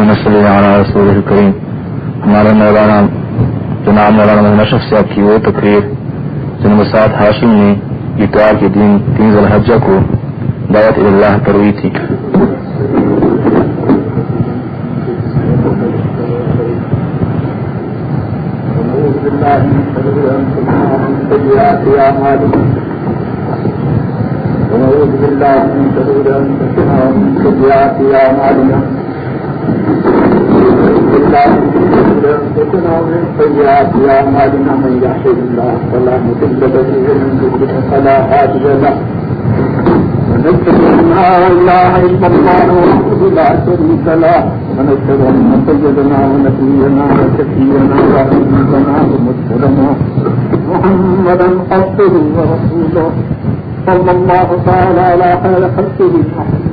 صلی علیہ رسول الکریم ہمارے مولانا جناب مولانا محمد اشرف صاحب کی وہ تقریر جن مساط ہاشم نے اتوار کے دن تین الحجہ کو دعوت اللہ پر ہوئی تھی۔ ونعوذ بالله من شرور انفسنا ومن سيئات اعمالنا۔ بالله من شرور من الله فلا مضل ومن يضلل فلا هادي له ونشهد ان لا اله الا الله وحده لا شريك له ونشهد ان سيدنا ونبينا وشفينا وحبيبنا محمدا عبده ورسوله. صلى الله تعالى على خير خلقه. محمد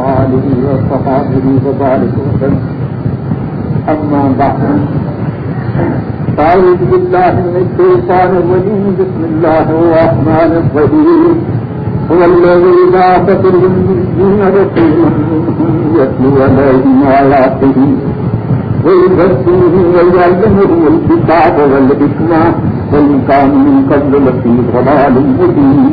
وآله وصحابه وبارك وسلم أما بعد. أعوذ بالله من الشيطان الرجيم بسم الله الرحمن الرحيم هو الذي بعث في الأميين رسولا منهم يتلو عليهم آياته ويزكيهم ويعلمهم الكتاب والحكمة وإن كانوا من قبل لفي ضلال مبين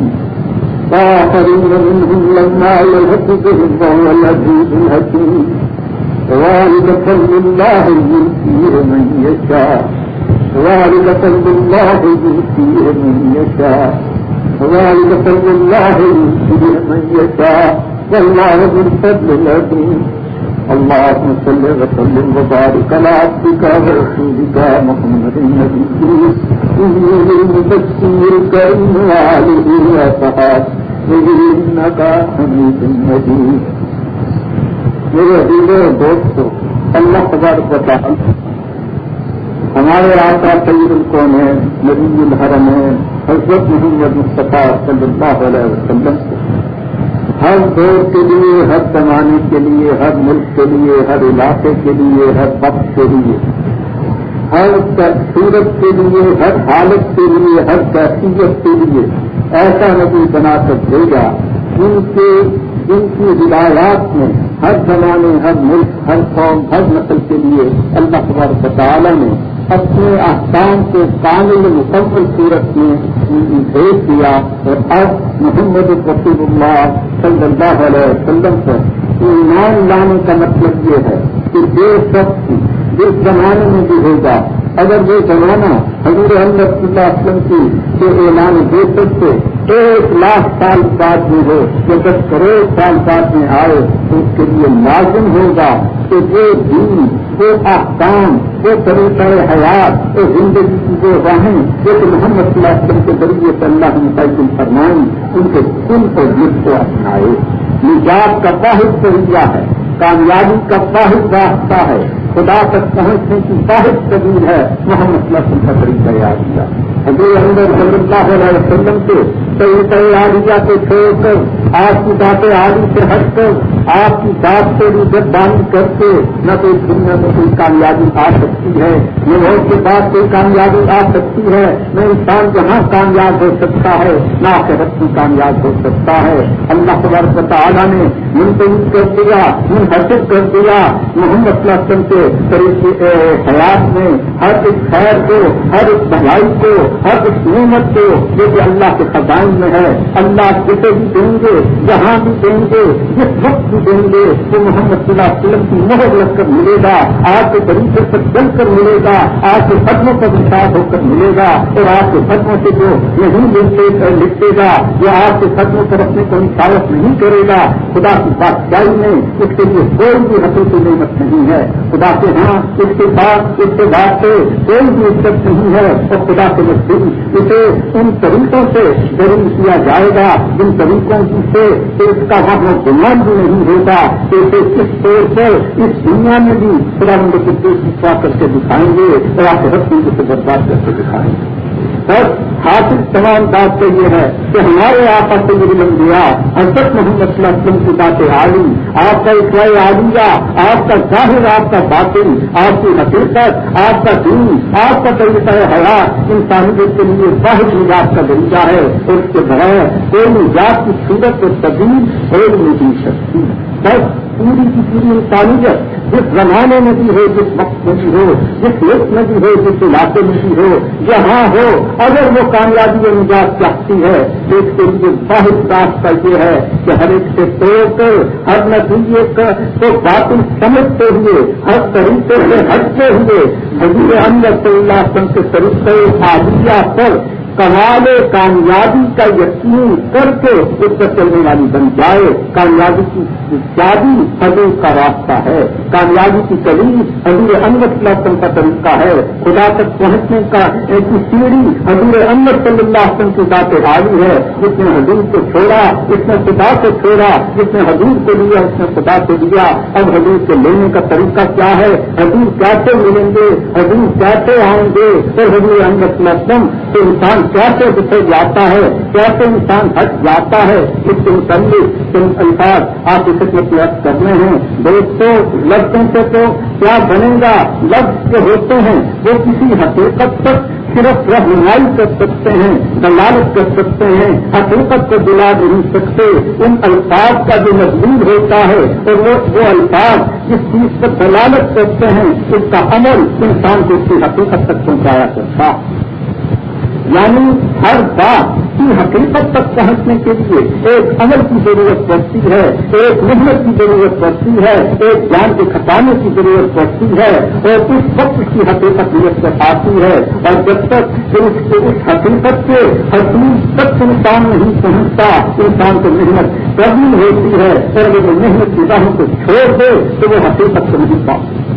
وآخرين منهم لما يلحق بهم وهو العزيز الحكيم ذلك فضل الله يؤتيه من يشاء ذلك فضل الله يؤتيه من يشاء ذلك فضل الله يؤتيه من يشاء والله ذو الفضل العظيم اللهم صل وسلم وبارك على عبدك ورسولك محمد النبي المبشر الكريم وآله وصحابه إنك حميد مجيد میرے عزیزوں دوستو اللہ تبارک و تعالی ہمارے آقا سید الکون ہے نبی الحرم ہے حضرت محمد مصطفیٰ صلی اللہ علیہ وسلم ہر دور کے لیے، ہر زمانے کے لیے، ہر ملک کے لیے، ہر علاقے کے لیے، ہر وقت کے لیے۔ ہر صورت کے لیے، ہر حالت کے لیے، ہر کیفیت کے لیے۔ ایسا نبی بنا کر دے گا جن کے جن کی ہدایات میں ہر زمانے، ہر ملک، ہر قوم، ہر نسل کے لیے اللہ تبارک تعالیٰ نے اپنے احکام کو کامل مکمل صورت میں بھیج دیا اور اب محمد رسول اللہ صلی اللہ علیہ وسلم پر ایمان لانے کا مطلب یہ ہے کہ جو شخص جس زمانے میں بھی ہوگا، اگر وہ زمانہ حضور احمد اللہ وسلم کی جو اعلان دے سکتے ایک لاکھ سال بعد میں ہو، یا دس کروڑ سال بعد میں آئے، تو اس کے لیے لازم ہوگا کہ وہ دین وہ احکام وہ طریقہ حیات، وہ زندگی کی جو راہیں جو کہ محمد صلی اللہ علیہ وسلم کے ذریعے سے اللہ متعلق فرمائیں ان کے دل کو دل کو اپنائے۔ نجات کا واحد طریقہ ہے، کامیابی کا واحد راستہ ہے۔ خدا تک پہنچنے کی واحد تبدیل ہے، محمد صلی اللہ علیہ وسلم کا طریقہ یاد کیا۔ حضور احمد صلی اللہ علیہ وسلم کے طریقہ عالیہ کو چھوڑ کر، آپ کی باتیں عالی سے ہٹ کر، آپ کی بات سے بھی جب کر کے نہ کوئی دنیا میں کوئی کامیابی آ سکتی ہے۔ نہ موت کے بعد کوئی کامیابی آ سکتی ہے، نہ انسان جہاں کامیاب ہو سکتا ہے، نہ آخرت کی کامیاب ہو سکتا ہے۔ اللہ تبارک تعالیٰ نے منتظر کر دیا، منحصر کر دیا۔ محمد وسلم کے طریقے حیات میں ہر ایک خیر کو، ہر ایک بھلائی کو، ہر ایک نعمت کو، جو کہ اللہ کے خزان میں ہے، اللہ جسے بھی دیں گے جہاں بھی دیں گے، جس وقت بھی دیں گے، وہ محمد صلی اللہ علیہ وسلم کی مہر لگ کر ملے گا، آپ کے طریقے پر چل کر ملے گا، آپ کے قدموں پر وشاس ہو کر ملے گا، اور آپ کے قدموں سے جو نہیں لکھتے لکھتے گا جو آپ کے قدموں پر اپنے کو نشاوت نہیں کرے گا۔ خدا کی بادشاہی میں، اس کے لیے کوئی بھی حقیقی نعمت نہیں ہے۔ خدا کے ہاں اس کے بعد، اس کے بعد سے کوئی بھی عزت نہیں ہے۔ اور خدا کے نزدیک، اسے ان طریقوں سے ضرور کیا جائے گا، جن طریقوں سے اس کا مطلب گمان بھی نہیں ہوگا کہ اسے کس طور سے اس دنیا میں بھی خدا مند کر کے دکھائیں گے؟ اور آپ رقم سے برباد کر کے دکھائیں گے۔ بس حاصل تمام بات تو یہ ہے کہ ہمارے آپ سے یہ مل گیا حضرت محمد صلی اللہ علیہ وسلم کی بات عالم آپ کا اخلائی عالیہ، آپ کا ظاہر، آپ کا باطن، آپ کی حقیقت، آپ کا دین، آپ کا طریقہ حیات، انسانیت کے لیے واحد نجات کا ذریعہ ہے۔ اور اس کے بغیر کوئی نجات کی صورت کو تبدیل ہو نہیں دی سکتی ہے۔ بس پوری کی پوری انسانیت جس زمانے میں بھی ہو، جس وقت میں بھی ہو، جس وقت میں بھی ہو، جس علاقے میں بھی ہو جہاں ہو، اگر وہ کامیابی نجات چاہتی ہے تو اس کے لیے واحد راستہ یہ ہے کہ ہر ایک سے توڑ کر ہر نتیجے کو باطل سمجھتے ہوئے، ہر طریقے سے ہٹتے ہوئے، حضور اندر صلی اللہ وسلم کے طریقے آدیا پر کمال کامیابی کا یقین کر کے اس پر چلنے والی بن جائے۔ کامیابی کی شادی حضور کا راستہ ہے۔ کامیابی کی کلی حضور امرت وسلم کا طریقہ ہے۔ خدا تک پہنچنے کا ایک سیڑھی حضور امر صلی اللہ وسلم کی ذات حالی ہے۔ جس نے حضور کو چھوڑا، جس نے خدا کو چھوڑا، جس نے حضور کو لیا، اس نے خدا کو لیا۔ اب حضور کو لینے کا طریقہ کیا ہے؟ حضور کیسے ملیں گے؟ حضور کیسے آئیں گے؟ تو حضور امرت وسلم تو انسان کیسے اسے جاتا ہے، کیسے انسان ہٹ جاتا ہے، اس کے متعلق الفاظ آپ اسے خدمت کرنے ہیں۔ دوستوں لفظوں سے تو کیا بنے گا؟ لفظ جو ہوتے ہیں، وہ کسی حقیقت تک صرف رہنمائی کر سکتے ہیں، دلالت کر سکتے ہیں۔ حقیقت کو دلا نہیں سکتے۔ ان الفاظ کا جو مضبوط ہوتا ہے، اور وہ وہ الفاظ جس چیز پر دلالت کرتے ہیں، اس کا عمل انسان کو اس کی حقیقت تک پہنچایا کرتا۔ یعنی ہر بات کی حقیقت تک پہنچنے کے لیے ایک عمل کی ضرورت پڑتی ہے، ایک محنت کی ضرورت پڑتی ہے، ایک جان کے کھٹانے کی ضرورت پڑتی ہے اور اس وقت کی حقیقت سے آتی ہے اور جب تک اس حقیقت کے حقیق تک انسان نہیں پہنچتا، انسان کو محنت کرنی ہوتی ہے اور وہ محنت کی راہوں کو چھوڑ دے تو وہ حقیقت کو نہیں پاؤں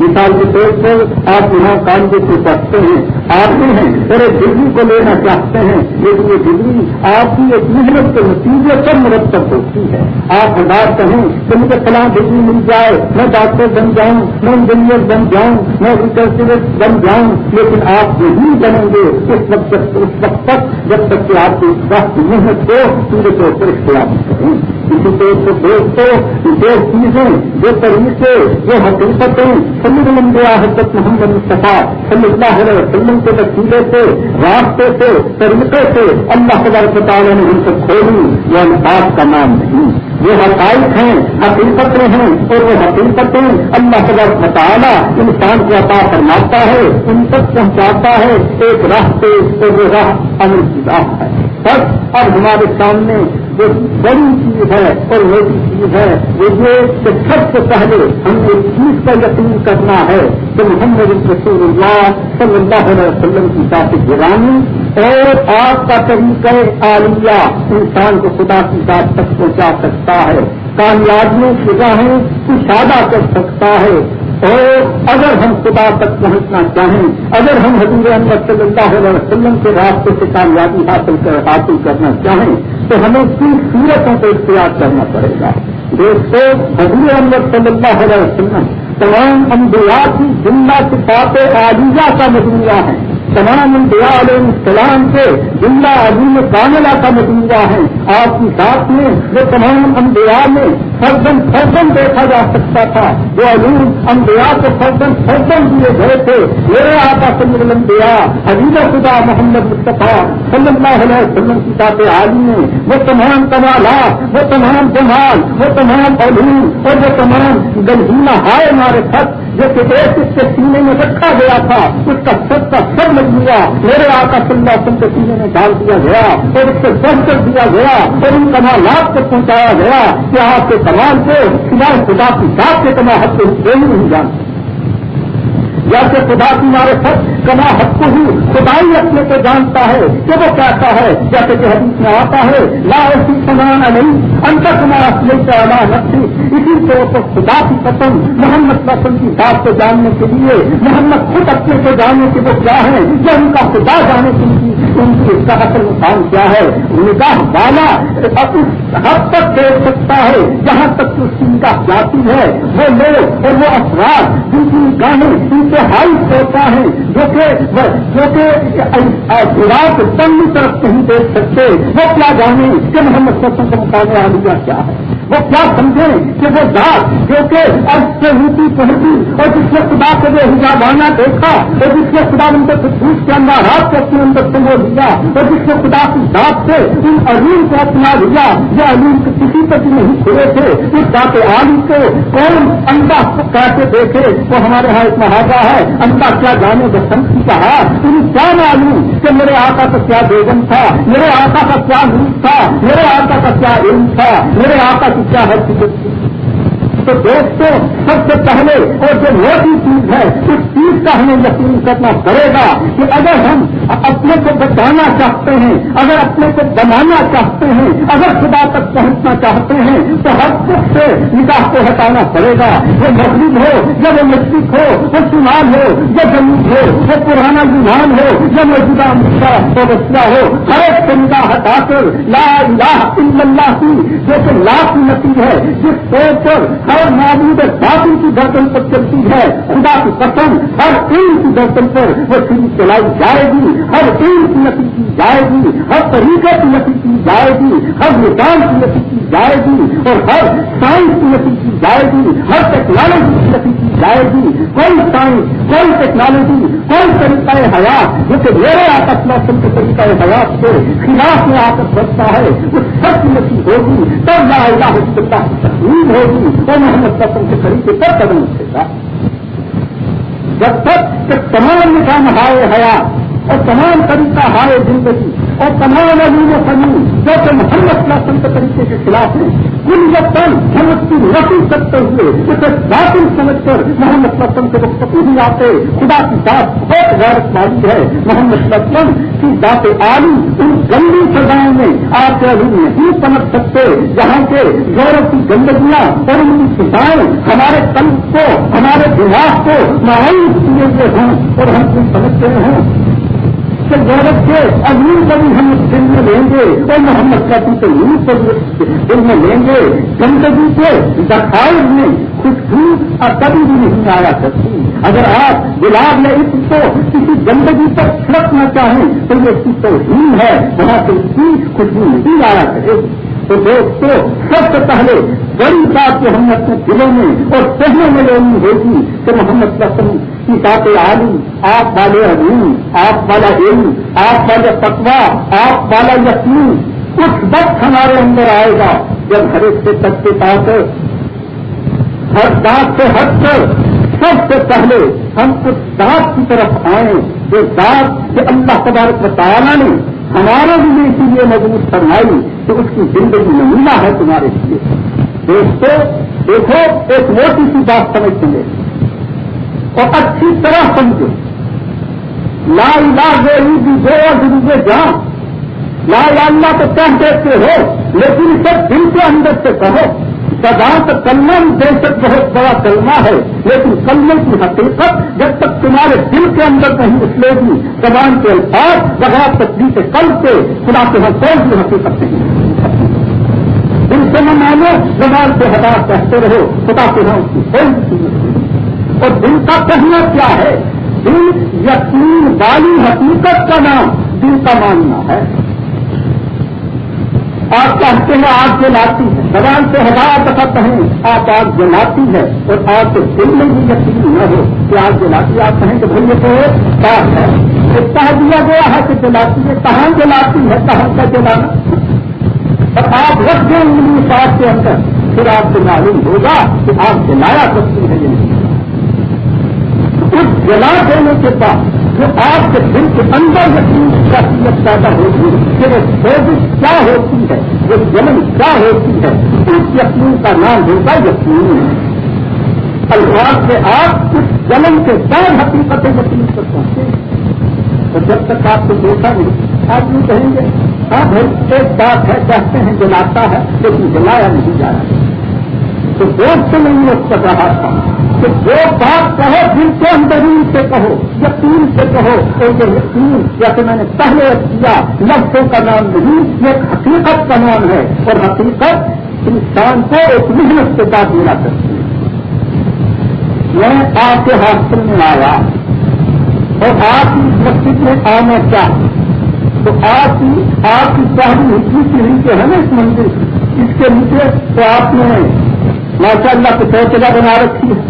مثال کے طور پر آپ یہاں کام کے پڑھتے ہیں؟ آتے ہیں پھر ڈگری کو لینا چاہتے ہیں، لیکن یہ ڈگری آپ کی ایک محنت کے نتیجے پر مرتب ہوتی ہے۔ آپ ہزار کہیں کہ مجھے فلاں ڈگری مل جائے، میں ڈاکٹر بن جاؤں، میں انجینئر بن جاؤں، میں ریسرچر بن جاؤں، لیکن آپ نہیں بنیں گے اس وقت اس وقت تک جب تک کہ آپ کی وقت محنت کو پورے طور پر اختیار کریں۔ اسی طور پر دوستوں جو چیزیں، جو طریقے، جو حقیقتیں لمبیا حضرت محمد مصطفیٰ صلی اللہ علیہ وسلم کے وسیلے سے، راستے سے، طریقے سے اللہ تبارک تعالیٰ نے ان سے کھولی یہ انفاظ کا نام نہیں۔ یہ حقائق ہیں، حقیقتیں ہیں، اور وہ حقیقتیں اللہ تبارک تعالیٰ انسان کو عطا فرماتا ہے، ان تک پہنچاتا ہے، ایک راہ پہ اور وہ راہ امن کی راہ ہے۔ بس اب ہمارے سامنے جو بڑی چیز ہے اور موٹی چیز ہے، وہ یہ کہ سب سے پہلے ہم ایک چیز کا یقین کرنا ہے کہ محمد رسول اللہ صلی اللہ علیہ وسلم کی ذات گرانی اور آپ کا طریقہ عالیہ انسان کو خدا کی ذات تک پہنچا سکتا ہے۔ کامیابیوں کی راہیں کشادہ کر سکتا ہے۔ اور اگر ہم خدا تک پہنچنا چاہیں، اگر ہم حضور احمد صلی اللہ علیہ وسلم کے راستے سے کامیابی حاصل کر حاصل کرنا چاہیں تو ہمیں کن صورتوں کو اختیار کرنا پڑے گا۔ دوستوں حضور احمد صلی اللہ علیہ وسلم تمام انبیاء کی جملہ کتابیں عالیہ کا مجموعہ ہیں تمام انبیاء علیہ السلام کے جملہ عظیم کاملہ کا مجموعہ ہے۔ آپ کی ساتھ میں جو تمام انبیاء میں فردن فردن دیکھا جا سکتا تھا جو علوم انبیاء کو فردن فردن دیے گئے تھے۔ میرے آقا صلی الانبیاء، حبیب خدا محمد مصطفیٰ صلی اللہ علیہ وسلم کی ذات عالی میں وہ تمام کمالات، وہ تمام جمال، وہ تمام علوم اور وہ تمام گنجینا ہائے ہمارے خط جو کہ ایک اس کے سینے میں رکھا گیا تھا، اس کا سب کا سب مطلب لیا میرے آقا صلی اللہ علیہ وسلم کے سینے میں ڈال دیا گیا، اور اس سے بڑھ کر دیا گیا، اور ان کمالات کو پہنچایا گیا کہ آپ کے کمال سے سوائے خدا کی ذات کے کما حد کو نہیں جانتے جیسے خدا کی مارے سب کما حق کو ہی خدائی اپنے کو جانتا ہے کہ وہ کہتا ہے، جیسے کہ حدیث میں آتا ہے، لا ایسی سمانا نہیں انتر کمار اصل سے اللہ نقصی اسی طور پر خدا کی قسم، محمد قسم کی بات کو جاننے کے لیے، محمد خود اپنے کو جاننے کے وہ کیا ہے؟ جو ان کا خدا جانے کے لیے ان کی اس کا اصل مقام کیا ہے؟ نگاہ والا حد تک دیکھ سکتا ہے، جہاں تک اس کی نگاہ جاتی ہے۔ وہ لوگ اور وہ افراد، جن کی نگاہیں ان کے جو ہائی ہوتا ہے جو کہ جو کہ رات تنگ طرف نہیں دیکھ سکتے۔ وہ کیا جانے کہ محمد سسم کا مقابلہ کا کیا ہے؟ وہ کیا سمجھیں کہ وہ ذات جو کہ ارد سے روٹی پہنچی اور جس نے خدا کو وہ حجابانہ دیکھا اور جس نے خدا اندر سے پوچھ کے اندر رات کو اپنے اندر سمو لیا اور جس نے خدا کی ذات سے ان علیم کو اپنا لیا، یہ علیم کسی پر نہیں کھلے تھے۔ اس ذات عالم کو کون انڈا کیسے دیکھے، وہ ہمارے یہاں ایک محاذہ ہے۔ انڈا کیا جانے، وہ سمجھی کہا۔ تم کیا معلوم کہ میرے آقا کا کیا بیگم تھا، میرے آقا کا کیا روپ تھا، میرے آقا کا کیا علم تھا، میرے آقا کی کیا تو دوستوں سب سے پہلے اور جو موٹی چیز ہے، اس چیز کا ہمیں یقین کرنا پڑے گا کہ اگر ہم اپنے کو بچانا چاہتے ہیں، اگر اپنے کو بنانا چاہتے ہیں، اگر خدا تک پہنچنا چاہتے ہیں، تو ہر سب سے نکاح کو ہٹانا پڑے گا۔ وہ مغرب ہو، یا وہ مشرق ہو، وہ شمال ہو، یا جنوب ہو، وہ پرانا یونان ہو، یا موجودہ مسئلہ ہو، ہر ایک سے نکاح ہٹا کر لا الہ الا اللہ کی جو کہ لاکھ نتی ہے، جس طور پر ہر معبود باطل کی گردن پر چلتی ہے۔ خدا کی قسم، ہر تین کی گردن پر وہ سیری چلائی جائے گی۔ ہر تین کی نفی کی جائے گی۔ ہر طریقے کی نفی کی جائے گی۔ ہر نظام کی نفی کی جائے گی اور ہر سائنس کی نفی کی جائے گی، ہر ٹیکنالوجی کی نفی کی جائے گی۔ کوئی سائنس، کوئی ٹیکنالوجی، کوئی طریقہ حیات جو کہ میرے آپس موسم کے طریقہ حیات کے خلاف میں آپس بچتا ہے اس سب کی نفی ہوگی۔ تب لا الہ الا اللہ تقریب ہوگی۔ اور محمد قسم کے طریقے پر قدم اٹھے گا۔ جب تک کہ تمام نظام ہائے حیات اور تمام طریقہ ہائے زندگی اور تمام علوم و فنون جو کہ محمد وسلم کے طریقے کے خلاف ہیں کل وقت ہم اس کی نفی کرتے ہوئے اسے باطل سمجھ کر محمد وسلم کے وقت نہیں آتے، خدا کی بات بہت غیرت والی ہے۔ محمد وسلم کی ذات عالم ان گندی سزاؤں میں آپ کے علوم نہیں سمجھ سکتے جہاں کے غورت کی گندگیاں اور ان کی سزائیں ہمارے قلب کو، ہمارے دماغ کو مایوس کیے ہوئے ہوں اور ہم کو سمجھتے ہیں۔ کہ غیرت کے عظیم کو بھی ہم دل میں لیں گے اور محمد کا بھی تو دل میں لیں گے گندگی کے دخائل میں خوشبو اور کبھی بھی نہیں آیا کرتی۔ اگر آپ گلاب یا اس کو کسی گندگی پر چھڑکنا چاہیں تو یہ اس کی توہین ہے، وہاں سے اس کی خوشبو نہیں آیا کرے۔ تو دوستو سب سے پہلے بڑی بات جو ہم اپنے دلوں میں اور پہلے میں لینی ہوگی کہ محمد وسلم کی بات عالم آپ والے عظیم آپ والا علم، آپ والا تقوا آپ والا یقین، اس وقت ہمارے اندر آئے گا جب ہر ایک سے تک کے پاس ہر بات سے ہٹ کر سب سے پہلے ہم اس دانت کی طرف آئیں جو دانت کہ اللہ تبارک بتانا نے ہمارے لیے اسی لیے مضبوط فرمائی کہ اس کی زندگی نمونہ ہے تمہارے لیے۔ دوستو، دیکھو، ایک موٹی سی بات سمجھتے ہیں۔ اور اچھی طرح سمجھو۔ لال لاکھ بھی دو اور جان لال اللہ تو کہہ دیتے ہو، لیکن سب دل کے اندر سے کہو۔ سدانت کلمہ بے شک بہت بڑا کلمہ ہے، لیکن کلمے کی حقیقت جب تک تمہارے دل کے اندر نہیں اسلے گی زبان کے الفاظ بغیر تقریب کے کل سے خدا کے ہر کوئی بھی حقیقت نہیں۔ دل سے نہ مانو، زبان سے ہٹا کہتے رہو، خدا کے ہاں اس کی کوئی اور دل کا کہنا کیا ہے؟ دل یقین والی حقیقت کا نام دل کا ماننا ہے۔ آپ کہتے ہیں، آگ جلاتی ہے۔ زبان سے ہزار دفعہ کہیں، آپ آگ جلاتی ہے اور آپ کے دل میں بھی یقین نہ ہو کہ آگ جلاتی آپ کہیں کہ بھائی تو بات ہے۔ کہہ دیا گیا ہے کہ جلاتی ہے؟ کہاں جلاتی ہے؟ کہاں کا جلانا؟ اور آپ رکھ دیں انگلی ساتھ کے اندر، پھر آپ کو معلوم ہوگا کہ آپ جلایا سکتی ہے یہ اس جلا دینے کے بعد جو آپ کے دل کے اندر یقین شخصیت پیدا ہوگی کہ وہ سوزش کیا ہوتی ہے، وہ جمن کیا ہوتی ہے، اس یقین کا نام ہوگا یقین۔ الفاظ سے آپ اس جمن کے بعد حقیقت یقین پر پہنچے تو جب تک آپ کو دیکھا نہیں، آپ یہ کہیں گے ہاں بھائی، ایک بات ہے، کہتے ہیں جلاتا ہے، لیکن جلایا نہیں جا رہا تو دوست نہیں اس پر رہا تھا۔ کہ جو بات کہو دل کے اندرین سے کہو، یقین سے کہو تو یہ یقین جیسے میں نے پہلے کیا لفظوں کا نام نہیں، یہ حقیقت کا نام ہے، اور حقیقت انسان کو ایک محنت کے ساتھ ملا کرتی ہے۔ میں آپ کے ہاسپٹل میں آیا، اور آپ کی مسجد میں آنا چاہیں تو آپ کی آپ کی پہلی ہچی ہے نا اس مندر، اس کے نیچے تو آپ نے ماشاء اللہ کو شوچلا بنا رکھی ہے۔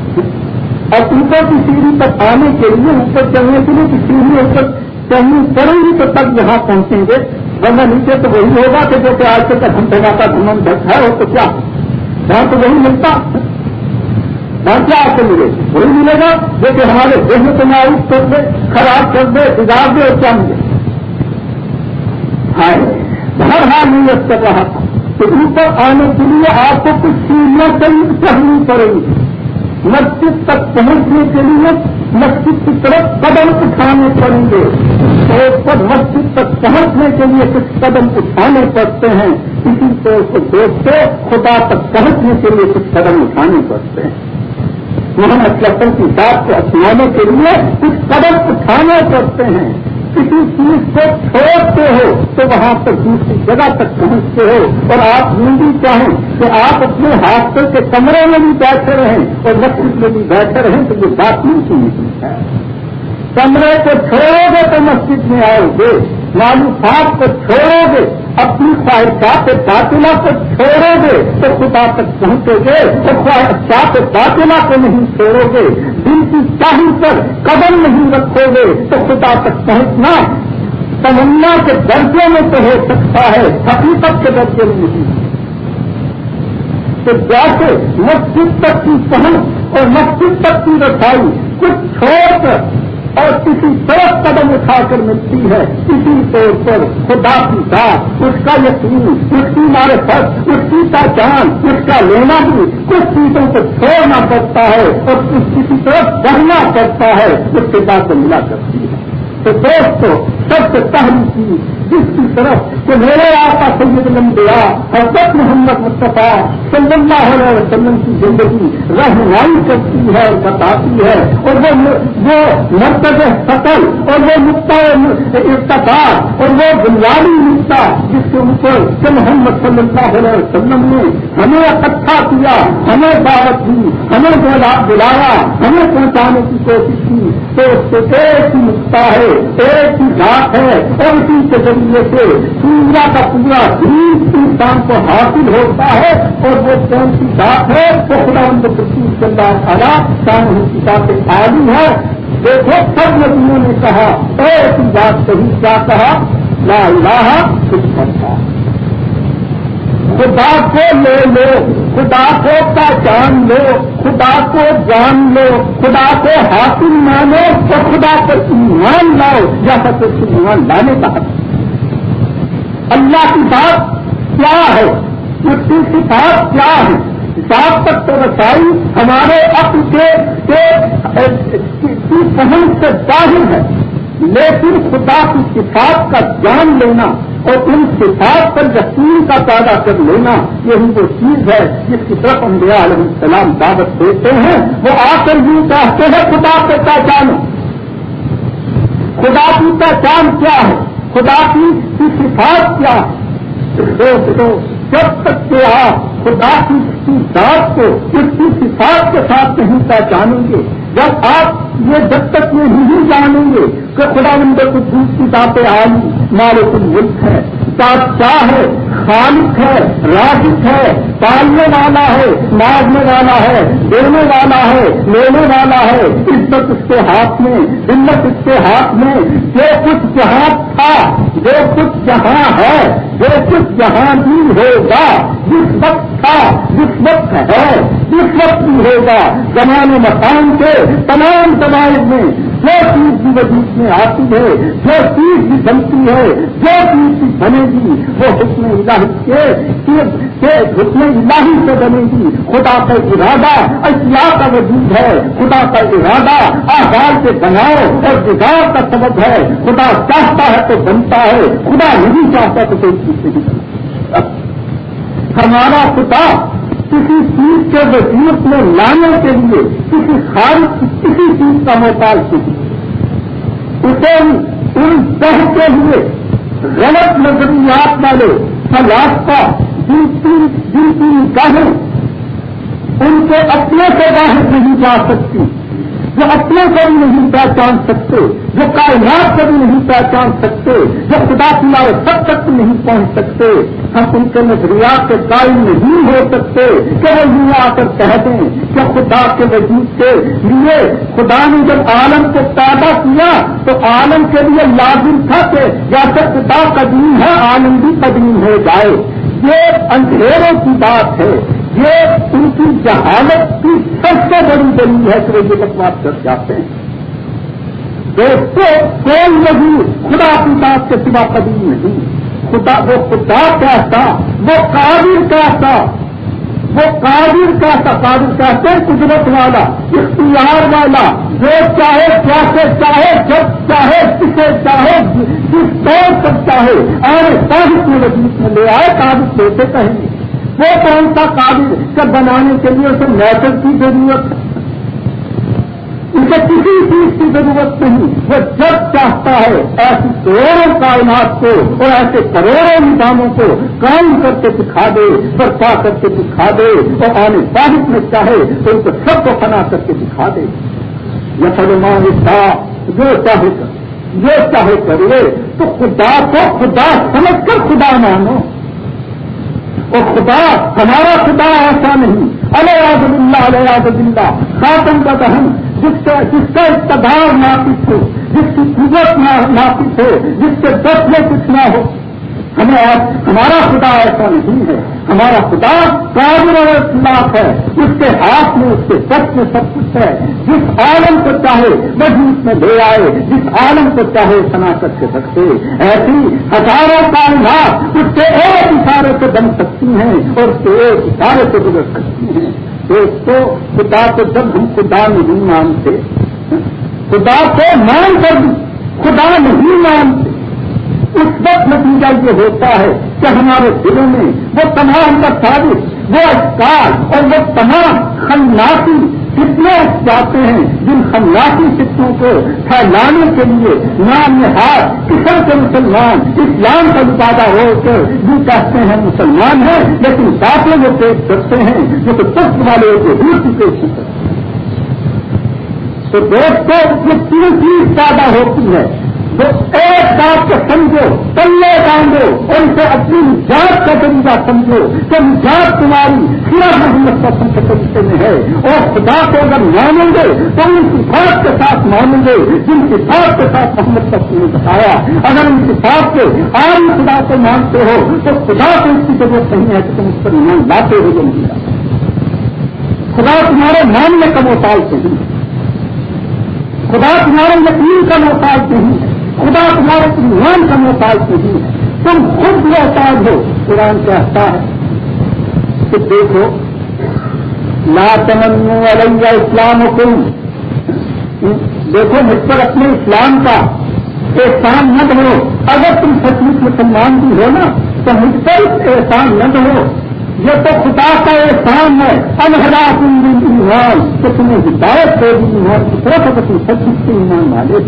اور اوپر کی سیڑھی تک آنے کے لیے اوپر چلنے کے لیے کہ سیڑھی اوپر چلنی پڑے گی تو تک یہاں پہنچیں گے۔ ورنہ نیچے تو وہی ہوگا کہ جو کہ آج تک ہم جگہ کا گھومن بیٹھا ہے وہ تو کیا؟ وہاں تو وہی ملتا۔ وہاں کیا آپ کو ملے؟ وہی ملے گا جو کہ ہمارے ذہن کو ناؤس کر دے، خراب کر دے بگاڑ دے اور کیا ملے؟ ہر حال نیت کر رہا تھا تو اوپر آنے کے لیے آپ کو کچھ سیڑھیاں چڑھنی پڑے گی۔ مسجد تک پہنچنے کے لیے مسجد کی طرف قدم اٹھانے پڑیں گے۔ اور پر مسجد تک پہنچنے کے لیے کچھ قدم اٹھانے پڑتے ہیں، اسی طور سے دوستوں خدا تک پہنچنے کے لیے کچھ قدم اٹھانے پڑتے ہیں۔ محمد لطن کی بات کو اپنانے کے لیے کچھ قدم اٹھانے پڑتے ہیں۔ کسی چیز کو چھوڑتے ہو تو وہاں پر دوسری جگہ تک پہنچتے ہو اور آپ یہ بھی چاہیں کہ آپ اپنے ہاسٹل کے کمرے میں بھی بیٹھے رہیں اور مسجد میں بھی بیٹھے رہیں تو یہ بات نہیں ہے۔ کمرے کو چھوڑو گے تو مسجد میں آؤ گے معلومات کو چھوڑو گے اپنی خواہشات باطلا کو چھوڑو گے تو خدا تک پہنچو گے تو خواہشات باطلا کو نہیں چھوڑو گے۔ دل کی چاہی پر قدم نہیں رکھو گے تو خدا تک پہنچنا تمنا کے درجے میں تو ہو سکتا ہے، حقیقت کے درجے میں نہیں۔ تو جیسے مسجد تک کی پہنچ اور مسجد تک کی رسائی کچھ چھوڑ کر اور کسی طرف قدم اٹھا کر ملتی ہے اسی طور پر خدا کی ذات، اس کا یقین، اس کی معرفت، اس کی پہچان، اس کا لینا بھی کچھ چیزوں کو چھوڑنا پڑتا ہے اور کچھ کسی طرف بڑھنا پڑتا ہے، اس کے بعد ملا کرتی ہے۔ تو دوستو، سب سے پہلی چیز جس کی طرف کہ میرے آقا سید لمبیا حضرت محمد مصطفیٰ صلی اللہ علیہ وسلم کی زندگی رہنمائی کرتی ہے اور بتاتی ہے اور وہ وہ مرتب فصل اور وہ نقطۂ ارتقار اور وہ بنیادی نقطہ جس کے اوپر کہ محمد صلی اللہ علیہ وسلم نے ہمیں اکٹھا کیا، ہمیں دعوت دی، ہمیں بلایا، ہمیں پہنچانے کی کوشش کی۔ تو اس سے ایک ہی نقطہ ہے، ایک ہی بات ہے اور اسی کے ذریعے سے پورا کا پورا دین انسان کو حاصل ہوتا ہے اور وہ کون سی بات ہے وہ خدا ان کو چل رہا تھا شام کی بات عالی ہے۔ دیکھو، سب ندیوں نے کہا ایسی بات صحیح کیا کہا؟ لا الہ کچھ کرتا خدا کو لے لو، خدا کو پہچان لو، خدا کو جان لو، خدا کو حاصل مانو تو خدا پر ایمان لاؤ، یا سب ایمان لانے کا اللہ کی بات کیا ہے؟ اس کی صفات کیا ہے؟ بات تک تو رسائی ہمارے عقل کی پہنچ سے ظاہر ہے۔ لیکن خدا کی صفات کا جان لینا اور ان صفات پر یقین کا پیدا کر لینا یہی وہ چیز ہے جس کی طرف انبیاء علیہ السلام دعوت دیتے ہیں۔ وہ آ کر یوں کہتے ہیں خدا کو پہچانو خدا کی پہچان کیا ہے؟ خدا کی صفات کیا؟ جب تک کہ آپ خدا کی ذات کو اس کی صفات کے ساتھ نہیں پہچانیں گے، جب آپ یہ جب تک یہ نہیں جانیں گے کہ خدا کو دوسری باتیں آئی مارے کو ملک ہے کیا ہے؟ خالق ہے، راشد ہے، پالنے والا ہے، مارنے والا ہے، دینے والا ہے، لینے والا ہے، عزت اس کے ہاتھ میں، ہمت اس کے ہاتھ میں، جو کچھ جہاں تھا، جو کچھ جہاں ہے، جو کچھ جہاں بھی ہوگا، جس وقت تھا، جس وقت ہے۔ جس وقت بھی ہوگا زمانے مکان کے تمام سماج میں، جو چیز بھی وجود میں آتی ہے، جو چیز بھی بنتی ہے، جو چیز بھی بنے گی، وہ حکم الہی کے حکم الہی سے بنے گی۔ خدا کا ارادہ اشیاء کا وجود ہے، خدا کا ارادہ آزاد سے بناؤ اور بگاڑ کا سبب ہے۔ خدا چاہتا ہے تو بنتا ہے، خدا نہیں چاہتا تو کوئی چیز نہیں۔ بنتا ہمارا خدا کسی چیز کے وسیعت میں لانے کے لیے کسی خارج کسی چیز کا محتاج نہیں۔ اسے ان بہتے ہوئے غلط نظریات والے کا جن کی جن کی نگاہیں ان کے اپنے سے باہر نہیں جا سکتی۔ جو اپنے کو بھی نہیں پہچان سکتے، جو کائنات کبھی نہیں پہچان سکتے، جو خدا تمہارے سب تک نہیں پہنچ سکتے، ہم ان کے نظریات کے قائم نہیں ہو سکتے کہ وہ یوں آ کر کہہ دیں کہ خدا کے وجود کے لیے خدا نے جب عالم کو پیدا کیا تو عالم کے لیے لازم تھا کہ یا تو خدا قدیم ہے، عالم بھی قدیم ہو جائے۔ یہ اندھیروں کی بات ہے۔ یہ ان کی جہالت کی سب سے بڑی دلیل ہے کہ وہ یہ بکواس کر جاتے ہیں۔ دوستوں کوئی نہیں خدا کی بات کے سوا قدیم نہیں۔ خدا، وہ خدا کیسا وہ قابل کیسا وہ قابل کیسا قابل کہتے ہیں قدرت والا، اختیار والا، جو چاہے کیسے چاہے، جب چاہے، کسے چاہے، جس طور پر چاہے۔ اور تاریخ میں وزیر میں لے آئے قابل کیسے کہیں۔ گے وہ کون سا قابل کب بنانے کے لیے اسے میٹر کی ضرورت ہے؟ اسے کسی چیز کی ضرورت نہیں۔ وہ جب چاہتا ہے ایسی کروڑوں کائنات کو اور ایسے کروڑوں نظاموں کو کام کر کے دکھا دے، برپا کر کے دکھا دے اور آنے تاریخ میں چاہے تو ان کو سب کو فنا کر کے دکھا دے۔ یا سلمان تھا، جو چاہے کر، جو چاہے کرے تو خدا کو خدا سمجھ کر خدا مانو۔ وہ خدا، ہمارا خدا ایسا نہیں۔ الحاظ اللہ علیہ اللہ خاتم کا دہن، جس کا جس کا اقتدار ناقص ہو، جس کی قوت ناقص ہو، جس کے دس میں کچھ نہ ہو۔ ہمیں ہمارا خدا ایسا نہیں ہے۔ ہمارا خدا قابل اور اخلاق ہے۔ اس کے ہاتھ میں، اس کے سچ میں سب کچھ ہے۔ جس عالم کو چاہے مجبوط میں لے آئے، جس عالم کو چاہے سنا کر کے سکتے ایسی ہزاروں کائنات اس کے ایک اشارے سے بن سکتی ہیں اور اس کے ایک اشارے سے گزر سکتی ہیں۔ ایک تو خدا کو جب ہم خدا نہیں مانتے، خدا کو مان کر خدا نہیں مانتے اس وقت نتیجہ یہ ہوتا ہے کہ ہمارے دلوں میں وہ تمام کا ثابت وہ اشکار اور وہ تمام خناسی کتنے جاتے ہیں جن خناسی سکوں کو پھیلانے کے لیے نام ہاتھ کسن کے مسلمان، اسلام کا مطالعہ ہو کر جو کہتے ہیں مسلمان ہیں، لیکن باتیں وہ پیش کرتے ہیں جو کہ تخت والے کو دور کی پیش کرتے ہیں۔ تو دوستوں یہ تین چیز پیدا ہوتی ہے تو ایک بات کو سمجھو، پلے باندھو اور اسے اپنی جات کا طریقہ سمجھو کہ جات تمہاری سیاح محمد پسند کے طریقے میں ہے اور خدا کو اگر مانیں گے تو ان کفاق کے ساتھ مانیں گے، جن کفاق کے ساتھ محمد پسند نے بتایا۔ اگر ان کفاق کے عام خدا کو مانتے ہو تو خدا کو اس کی ضرورت نہیں ہے کہ تم اس پر ایمان لاتے ہوئے نہیں خدا تمہارے ماننے کا محتاج نہیں خدا تمہارے یقین کا محتاج نہیں ہے۔ خدا تمہارے ایمان کا محتاج نہیں ہے۔ تم خود محتاج ہو، قرآن کہتا ہے۔ کہ دیکھو، لا تمنو علیہ اسلام حکم دیکھو، مجھ پر اپنے اسلام کا احسان نہ دو اگر تم سچ مسلمان بھی ہو نا، تو مجھ پر احسان نہ دو یہ تو خدا کا احسان ہے۔ انہرا تم بھی ایمان تو تمہیں ہدایت دے دی ایمان کی طرف اگر تم سچ کے ایمان والے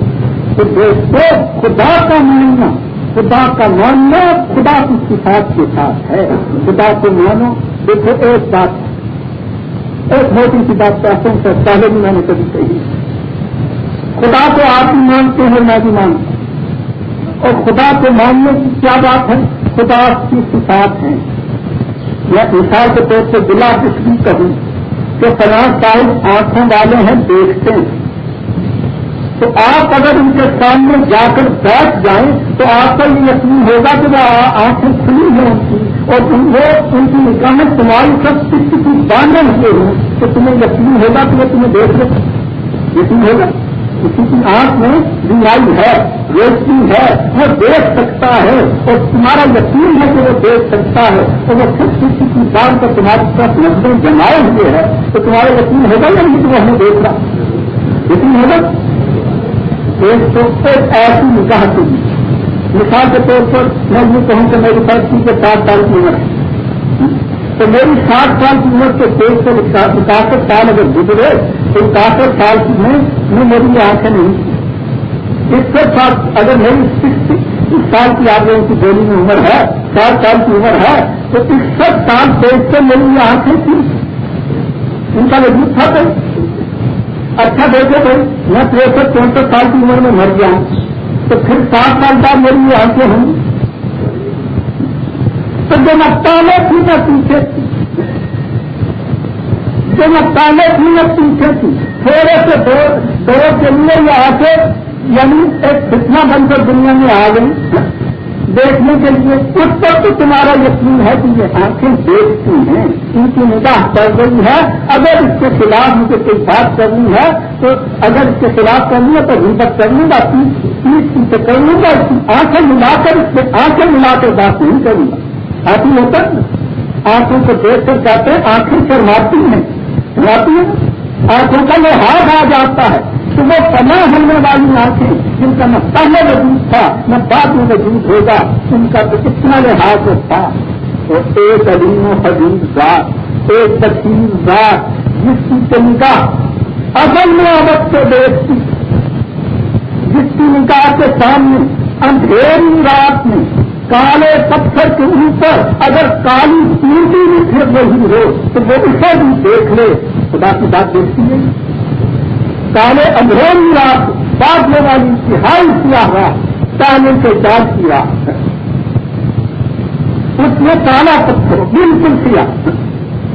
تو دوستو خدا کا ماننا، خدا کا ماننا خدا کی صفات کے ساتھ ہے۔ خدا کو مانو، دیکھو ایک بات، ایک موٹی سی بات چاہتے ہیں سر پہلے بھی میں نے کبھی کہی۔ خدا کو آپ بھی مانتے ہیں، میں بھی مانتا ہوں۔ اور خدا کو ماننے کی کیا بات ہے؟ خدا کی صفات ہے یا مثال کے طور سے بلا کچھ بھی کہوں کہ فلاں صاحب آنکھوں والے ہیں، دیکھتے ہیں۔ تو آپ اگر ان کے سامنے جا کر بیٹھ جائیں تو آپ کا یہ یقین ہوگا کہ وہ آنکھیں کھلی ہیں ان کی اور وہ ان کی نکاح تمہاری سب کسی کی باندھے ہوئے ہوں تو تمہیں یقین ہوگا کہ وہ تمہیں دیکھ لے یقین ہوگا؟ کسی کی آنکھ میں بیماری ہے، روشنی ہے، وہ دیکھ سکتا ہے اور تمہارا یقین ہے کہ وہ دیکھ سکتا ہے اور وہ خود کسی کی بات پر تمہاری طرف نظریں جمائے ہوئے ہیں۔ تو تمہارا یقین ہوگا یا نہیں کہ وہ ہمیں دیکھ رہا یقین ہوگا؟ ایک تو ایک ایسی نکاح کی۔ مثال کے طور پر میں یہ کہوں کہ میری پاس کی کہ سات سال کی عمر ہے۔ تو میری سات سال کی عمر کے پیٹ سے اکاسٹھ سال اگر گزرے تو اکاسٹھ سال کی میں میری آنکھیں نہیں اس کے ساتھ اگر میری سکس سال کی آپ لوگوں کی گولی میں عمر ہے، سات سال کی عمر ہے، تو اکسٹھ سال پیٹ سے میری آنکھیں تھی ان کا وجود تھا اچھا دیکھو بھائی میں تریسٹھ چونسٹھ سال کی عمر میں مر گیا ہوں۔ تو پھر سات سال بعد میری یہ آنکھیں ہوں۔ تو جو میں پہلے تھی میں پیچھے تھی۔ جو میں پہلے تھی میں پیچھے تھی۔ تھوڑے سے دور کے لیے یہ آنکھیں یعنی ایک فتنا بن کر دنیا میں آ گئی دیکھنے کے لیے، اس پر تو تمہارا یقین ہے کہ یہ آنکھیں دیکھتی ہیں، ان کی نگاہ پڑ رہی ہے۔ اگر اس کے خلاف مجھے کوئی بات کرنی ہے، تو اگر اس کے خلاف کرنی ہے تو ہمت کر لوں گا پیس پیچھے کر لوں گا آنکھیں ملا کر، اس سے آنکھیں ملا کر بات نہیں کروں گا۔ آتی ہوتا آنکھوں کو دیکھ کر جاتے ہیں، آنکھیں شرماتی ہیں شرماتی ہیں۔ آنکھوں کا لحاظ آ جاتا ہے۔ تو وہ پناہ ہونے والی آنکھیں جن کا نہ پہلے وجود تھا، نہ بعد میں وجود ہوگا، ان کا تو کتنا لحاظ تھا۔ تو ایک علیم و حدیث ذات، ایک تقسیم ذات، جس کی تنکا اصل میں عبت سے دیکھتی جس کی نکاح کے سامنے اندھیری رات میں کالے پتھر کے اوپر اگر کالی پورتی بھی پھر رہی ہو، تو وہ اسے بھی دیکھ لے۔ خدا کی بات دیکھتی ہے۔ کالے اندھیری رات بانٹنے والی انتہائی کیا ہوا تانے سے جان کیا اس میں کالا پتھر بالکل کیا۔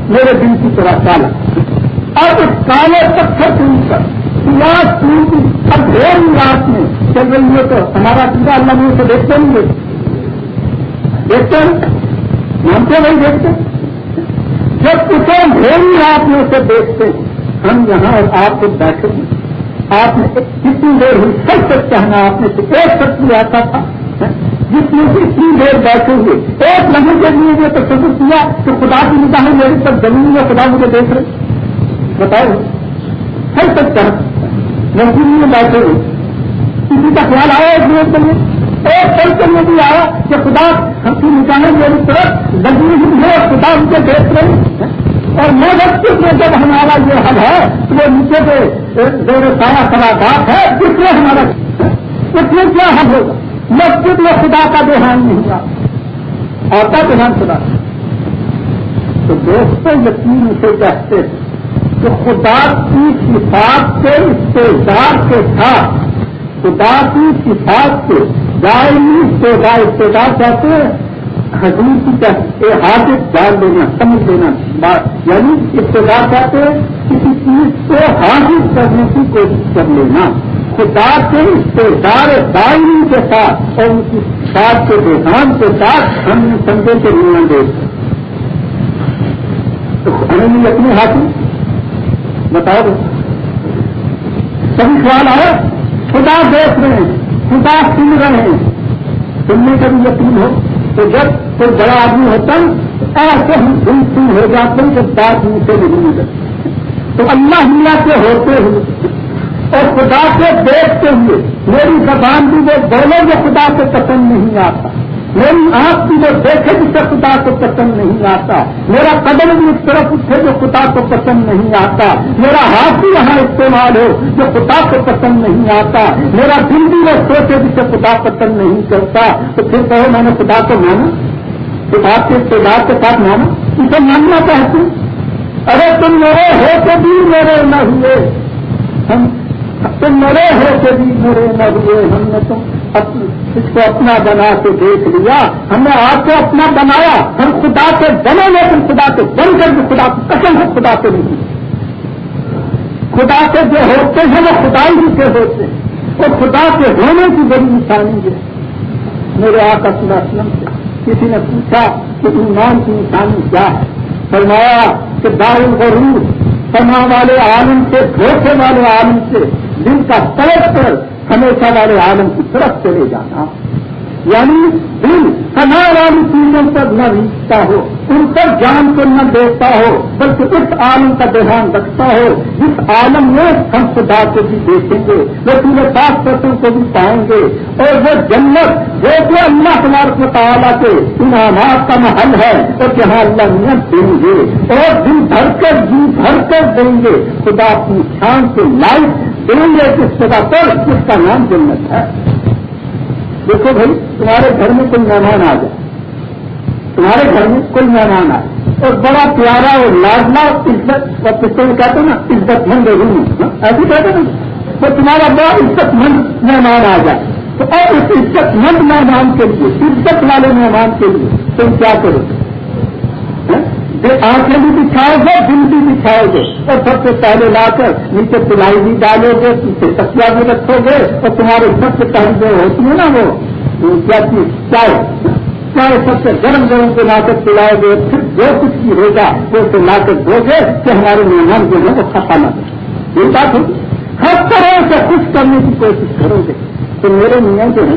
میرے دل کی طرح کالا اب اس کالے پتھر کے اوپر پیاز پوری اب ڈھیر رات میں چل رہی ہے تو ہمارا پیلا اللہ میں اسے دیکھتے نہیں دیکھتے دیکھتے ہیں؟ ہم کو نہیں دیکھتے۔ جب اسے ڈھیر رات میں اسے دیکھتے ہیں ہم یہاں اور آپ کو بیٹھے ہیں۔ آپ نے کتنی دیر ہوئی سب تک چاہنا آپ نے ایک سب بھی آتا تھا جس میں سے اتنی دیر بیٹھے ہوئے، ایک لمحے کے لیے جو تصور کیا کہ خدا کی نگاہیں میری سب زمین میں خدا مجھے دیکھ رہے بتاؤ سب تک چاہتا مسجد میں بیٹھے ہوئے۔ کسی کا خیال آیا ایک منٹ کے لیے؟ ایک پل کے لیے بھی آیا کہ خدا ہم کی نگاہیں میری طرف زمین ہے اور خدا مجھے دیکھ رہے اور مسجد میں جب ہمارا یہ حل ہے تو وہ نیچے سے زور سارا سرا بات ہے، اس میں ہمارا اس میں کیا حل ہوگا؟ مسجد میں خدا کا دھیان نہیں ہوا آتا دھیان خدا؟ تو دوستوں یقین اسے کہتے کہ خدا کی صفات کے استعدار کے ساتھ، خدا کی صفات سے دائمی استعدار استعدار کہتے ہیں حضور کی حاضر ڈال دینا، سمجھ دینا یعنی ابتدار چاہتے ہیں کسی چیز کو حاصل کرنے کی کوشش کر لینا۔ خدا کے استعدار دائری کے ساتھ اور ان کی ساتھ کے دیہان کے ساتھ ہم نے سمجھے کے لیے دے تو ہمیں بھی اپنی حاصل بتا دو سبھی خیال آئے خدا دیکھ رہے ہیں، خدا سن رہے ہیں۔ سننے کا بھی یقین ہو۔ تو جب کوئی بڑا آدمی ہوتا ہے، ایسے ہم دن سن ہو جاتے ہیں کہ بات ان سے نہیں ملتی تو اللہ اللہ کے ہوتے ہوئے اور خدا سے دیکھتے ہوئے، میری زبان بھی وہ بولے جو خدا سے پسند نہیں آتا۔ میری آنکھ بھی جو دیکھے جس سے خدا کو پسند نہیں آتا، میرا قدم بھی اس طرف اٹھے جو خدا کو پسند نہیں آتا۔ میرا ہاتھ بھی یہاں استعمال ہو جو خدا کو پسند نہیں آتا۔ میرا دل بھی وہ سوچے جسے خدا پسند نہیں کرتا۔ تو پھر کہو میں نے خدا کو مانا؟ کتاب کے اقتدار کے ساتھ مانا؟ اسے ماننا چاہتی ارے تم میرے ہو تو بھی میرے نہ ہوئے۔ ہم تم مرے ہو کے بھی مرے نہ ہوئے۔ ہم نے تم اس کو اپنا بنا کے دیکھ لیا ہم نے آپ کو اپنا بنایا۔ ہم خدا سے بنے لیکن خدا سے بن کر بھی خدا کو قسم ہے، خدا سے نہیں خدا سے جو ہوتے ہیں، وہ خدا ہی سے ہوتے ہیں۔ اور خدا کے ہونے کی بڑی نشانی ہے۔ میرے آقا صلی اللہ علیہ وسلم سے کسی نے پوچھا کہ ایمان کی نشانی کیا ہے؟ فرمایا کہ دار الغرور سما والے عالم سے، دھوکے والے عالم سے دل کا پلٹ کر ہمیشہ والے عالم کی طرف چلے جانا۔ یعنی دل سنا والی چیزوں پر نہ ریچتا ہو، ان پر جان کو نہ دیکھتا ہو، بلکہ اس عالم کا دھیان رکھتا ہو۔ جس عالم میں ہم خدا کو بھی دیکھیں گے وہ پورے پاس پتوں کو بھی پائیں گے۔ اور وہ جنت جو کہ اللہ تمہارے کو تعالیٰ کے انعامات کا محل ہے، اور جہاں اللہ نیت دیں گے، اور دن بھر کر جی بھر کر دیں گے۔ خدا اپنی شان سے لائف دیں گے کس جگہ پر اس کا نام جنت ہے؟ دیکھو بھائی، تمہارے گھر میں کوئی مہمان آ جائے، تمہارے گھر میں کوئی مہمان آئے اور بڑا پیارا اور لاڈلا عزت، اور کس کہتے ہیں نا، عزت مند روم ایسے کہتے ہیں تو تمہارا بڑا عزت مند مہمان آ جائے۔ تو اور اس عزت مند مہمان کے لیے، عزت والے مہمان کے لیے تم کیا کرو؟ آنکھیں بھی بچھاؤ گے دل بھی بچھاؤ گے اور سب سے پہلے لا کر نیچے پلائی بھی ڈالو گے پیچھے تکیا بھی رکھو گے۔ اور تمہارے سب سے پہلے جو ہوتی ہے نا وہ کیا چیز چائے۔ چائے سب سے گرم گرم کو لا کر پلاؤ گے۔ پھر جو کچھ بھی ہوگا، وہ اسے لا کر دو گے کہ ہمارے مہمان جو ہے وہ کھپا نہ یہ بات ہوگی۔ ہر طرح سے خوش کرنے کی کوشش کرو گے۔ تو میرے میاں جو ہے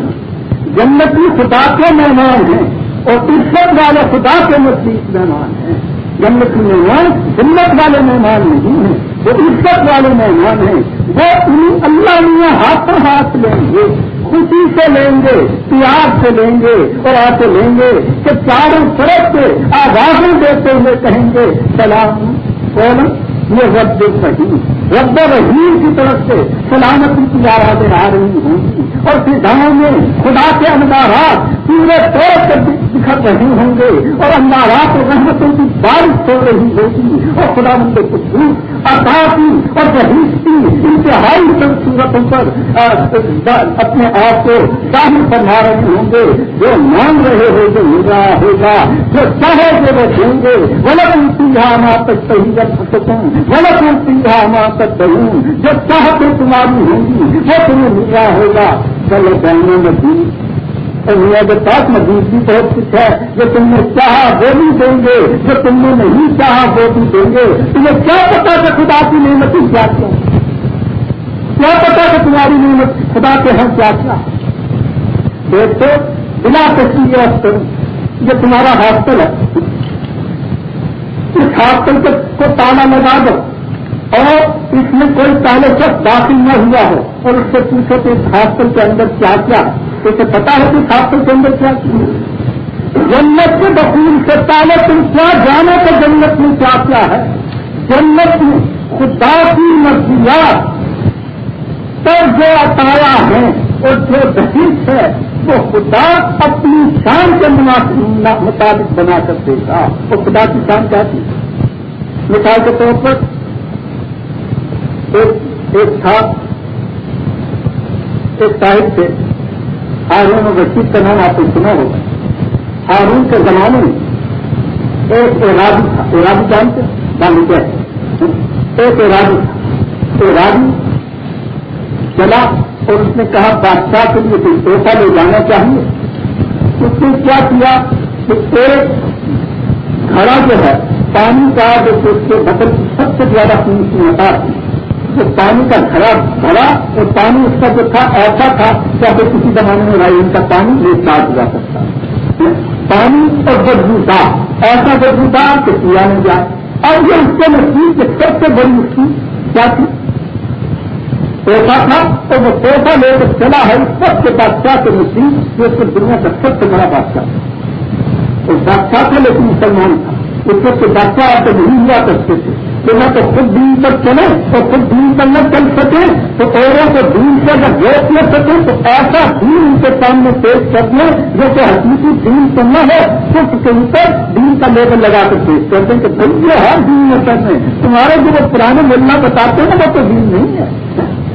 جنتی خدا کے مہمان ہیں۔ اور عزت والے خدا کے نزدیک مہمان ہیں۔ جنت مہمان جنت والے مہمان نہیں ہیں۔ وہ عزت والے مہمان ہیں، وہ انہیں اللہ میاں ہاتھوں ہاتھ لیں گے۔ خوشی سے لیں گے، پیار سے لیں گے اور آ کے لیں گے کہ چاروں طرف سے آغازیں دیتے ہوئے کہیں گے، سلام، کون؟ یہ رب رحیم رب رحیم کی طرف سے سلامتی کی آوازیں آ رہی ہوں گی اور سدھاؤں میں خدا کے اندارات پورے طور پر بکھر رہے ہوں گے اور اندارات رحمتوں کی بارش ہو رہی ہوگی اور خدا مند کچھ اطاعتی اور رحیف کی انتہائی سب صورتوں پر اپنے آپ کو ظاہر فرما رہے ہوں گے، جو مانگ رہے ہو جو مل رہا ہوگا، جو چاہے گے وہ دیں گے غلط انتظام آپ تک صحیح کر سکوں غلط انتظام آپ تک دوں جو چاہتے تمہاری ہوں گی تمہیں مل رہا ہوگا۔ چلو جاننے میں اور کے پاس مزید بھی بہت کچھ ہے۔ جو تم نے چاہا وہ بھی دیں گے۔ جو تم نے نہیں چاہا وہ بھی دیں گے۔ تمہیں کیا پتا کہ خدا کی نعمت کیا کیا کیا پتا کہ تمہاری نعمت خدا کے ہیں کیا کیا دیکھو بنا کسی ہاسپٹل یہ تمہارا ہاسپٹل ہے۔ اس ہاسپٹل کو تالا لگا دو۔ اور اس میں کوئی پہلے شخص داخل نہ ہوا ہو اور اس سے پوچھو کہ اس ہاسپٹل کے اندر کیا کیا اسے پتا ہے کہ اس ہاسپٹل کے اندر کیا جنت کے بقول سے پہلے تم کیا جانے تو جنت میں کیا کیا ہے؟ جنت میں خدا کی مرضیات پر جو عطایا ہے اور جو دہیش ہے وہ خدا اپنی شان کے مطابق بنا کر دے گا وہ خدا کی شان کیا تھی؟ مثال کے طور پر ایک تھا، ایک صاحب تھے۔ ہارون رشید کا نام آپ کو سنا ہوگا۔ ہارون کے زمانے میں ایک ارادی تھا۔ ارادی جانتے باندھ کیا ایک ارادی تھا۔ ارادی چلا اور اس نے کہا، بادشاہ کے لیے کوئی پیسہ لے جانا چاہیے؟ اس نے کیا کیا کہ ایک گھڑا جو ہے، پانی کا جو اس کے سب سے زیادہ قیمت تھی جو پانی کا گھڑا بھرا اور پانی اس کا جو تھا ایسا تھا کہ اگر کسی زمانے میں بھائی ان کا پانی یہ ساتھ جا سکتا پانی اور بدبودار ایسا بدبودار کہ پیا نہیں جائے اور یہ اس کے نصیب سب سے بڑی مشکل کیا تھی؟ پیسہ تھا اور وہ پیسہ لے کر چلا ہے سب سے بادشاہ کے نصیب؟ جو اس دنیا کا سب سے بڑا بادشاہ تھا۔ اور بادشاہ تھا لیکن مسلمان تھا۔ اس وقت بادشاہ آپ نہیں ہوا کرتے تھے۔ کہ نہ تو خود دین پر چلے تو خود دین پر نہ چل سکے، تو اوروں کو دین سے اگر روک نہ سکے، تو ایسا دین ان کے سامنے پیش کر دیں جو کہ حقیقی دین تو نہ ہو، صرف کے اوپر دین کا لیبل لگا کر پیش کر دیں کہ بھائی یہ ہر دین میں کرنے تمہارے جو وہ پرانے ملنا بتاتے ہیں وہ تو دین نہیں ہے۔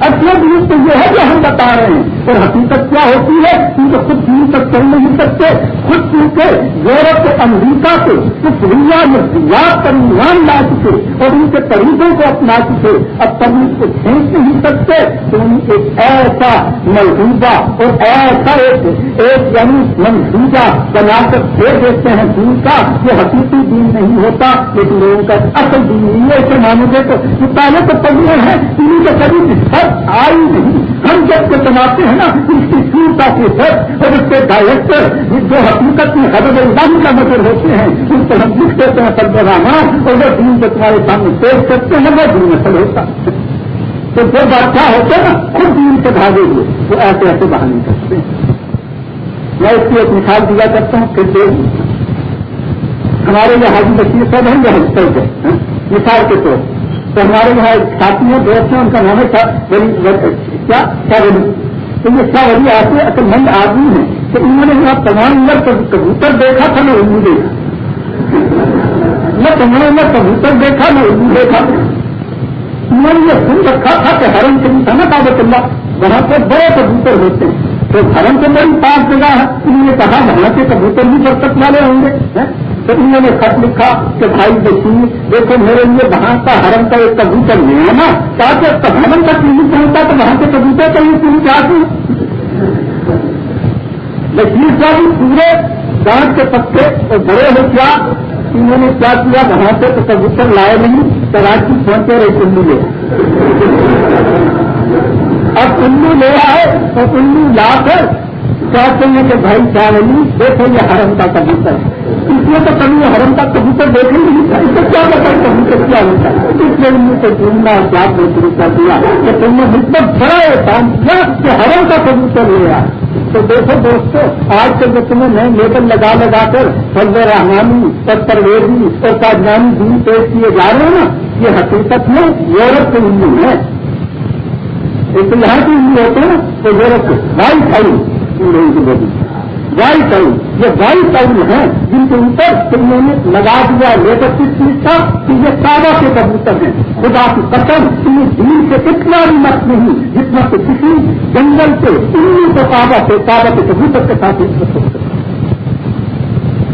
اصل دین تو یہ ہے جو ہم بتا رہے ہیں۔ اور حقیقت کیا ہوتی ہے؟ کیونکہ خود دین تک چل نہیں سکتے۔ خود کیونکہ یورپ امریکہ سے کچھ دنیا میں پر ایمان لا چکے اور ان کے طریقوں کو اپنا چکے۔ اب تبھی کو کھینچ نہیں سکتے۔ تو انہیں ایک ایسا منصوبہ اور ایسا ایک ایک یعنی منصوبہ بنا کر دے دیتے ہیں دین کا۔ جو حقیقی دین نہیں ہوتا، لیکن لوگوں کا اصل دین نہیں ہے اسے مانو گے تو پہلے تو پڑھنے ہیں انہیں کے قریب آئی نہیں۔ ہم جب کو بناتے ہیں نا اس کی سورتا کے سر اور اس کے ڈائریکٹر جو حقیقت میں حضرت اللہ کا نظر ہوتے ہیں ان کو ہم لکھ دیتے ہیں سب رحمان اور وہ دین کو تمہارے سامنے پیش کرتے ہیں، وہ دین نسل ہوتا تو جو بادشاہ ہوتے ہیں نا؟ خود دین سے بھاگے ہوئے، وہ ایسے ایسے باہر نہیں کرتے میں اس کی ایک مثال دیا کرتا ہوں، پھر دیکھ ہمارے یہاں حاجی بچی سب ہیں، جو ہم چل گئے ہاں؟ مثال کے طور تو ہمارے یہاں ایک ساتھی ہیں دوست ہیں ان کا نام ہے کیا؟ تو یہ شاہ ولی ایسے اصل مند آدمی ہیں کہ انہوں نے یہاں تمام پر کبوتر دیکھا تھا، میں انہوں دیکھا۔ نہ تو میں کبوتر دیکھا نہ اردو دیکھا۔ میں نے یہ سن رکھا تھا کہ ہرن سے تھا نا کاغذ اللہ، وہاں پہ بڑے کبوتر ہوتے ہیں۔ تو ہرن سے بڑی پانچ جگہ ہے انہوں نے کہا وہاں کے کبوتر بھی برکت والے ہوں گے۔ تو انہوں نے خط لکھا کہ بھائی دیکھیے، دیکھو میرے لیے وہاں کا ہرن کا ایک کبوتر نہیں ہے نا۔ تاکہ ہرن کا ٹی وی پہنچتا تو وہاں کے کبوتر کا یہ ٹی وی لیکن صاحب پورے گانٹ کے پتے اور بڑے ہو کیا، انہوں نے کیا کیا؟ وہاں سے تو کبوتر لائے نہیں کراچی پہنچے رہے کلو لے اب کلو لے آئے تو کلو لا کر چاہتے ہیں کہ بھائی چاولی دیکھو یہ؟ حرم کا کبوتر۔ اس لیے تو کبھی حرم کا کبوتر دیکھیں گے اس سے کیا بتا کبوتر کیا ہوتا ہے؟ اس لیے ان کو ڈھونڈنا اور کیا شروع کر دیا کہ تم نے مطلب بڑا کام کیا کہ حرم کا کبوتر لے آیا تو دیکھو دوستو، آج کے جو تمہیں نئے لیبل لگا لگا کر فضل رحمانی سب پرویزی اور کاجانی دین پیش کیے جا رہے ہیں نا، یہ حقیقت میں یورپ کے ہندو ہے ایک یہاں کے ہندو ہوتے ہیں تو یورپ کے وائی فائی وائی ٹاؤن یہ وائی ٹاؤن ہے جن کے اوپر انہوں نے لگا دیا لیبر کی چیز تھا کہ یہ تازہ کے کبوتر ہیں۔ خدا کی قسم انہیں دین سے اتنا بھی مت نہیں، جتنا کہ کسی جنگل سے انہیں کو تازہ سے تازہ کے کبوتر کے ساتھ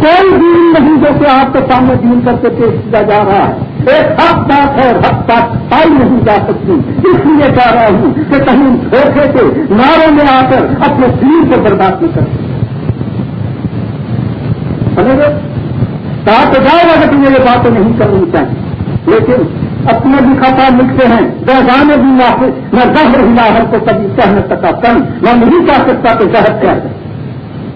کوئی دین نہیں جو کہ آپ کے سامنے دین کر کے پیش کیا جا رہا ہے۔ ایک حق بات ہے حق بات پائی نہیں جا سکتی۔ اس لیے کہہ رہا ہوں کہ کہیں دھوکے کے نعروں میں آ کر اپنے دین کو برباد نہیں کرتے کہا تو جائے گا کہ یہ باتیں نہیں کرنی چاہیے لیکن اپنے بھی خطا لکھتے ہیں۔ دہانے بھی واپس میں دہر ہلا ہر کو کبھی کہہ نہ میں نہیں کہہ سکتا کہ شہر کیا ہے